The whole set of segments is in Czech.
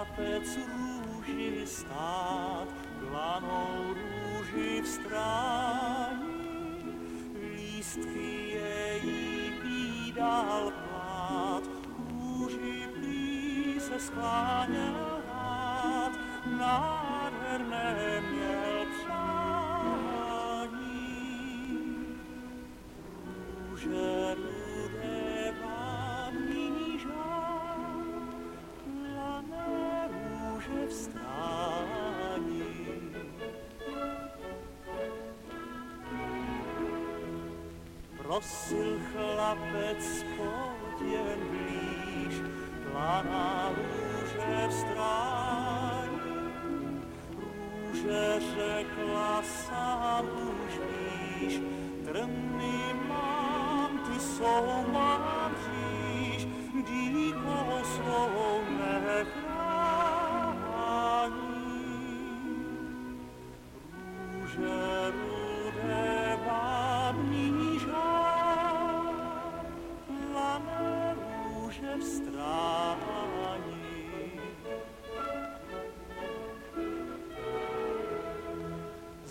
chlapec růži stát, planou růži v strání, lístky její výdal plát, růži prý se rád, nádherné Prosil chlapec, pojď jen blíž, planá růže v strání. Růže řekla, sám už víš, trny mám, ty jsou mám říš, díko svou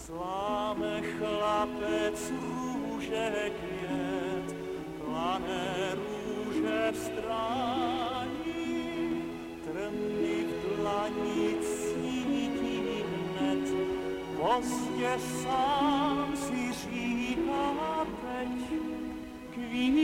Zláme chlapec růže květ, plané růže v strání, trny v dlani cítí hned, pozdě sám